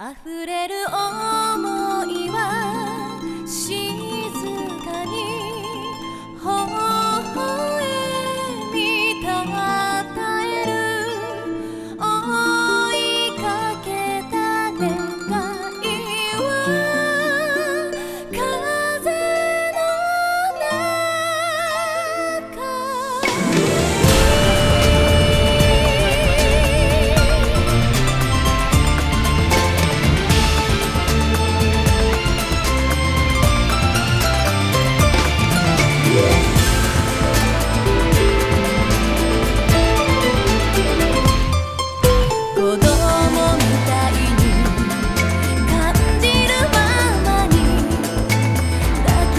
溢れる想い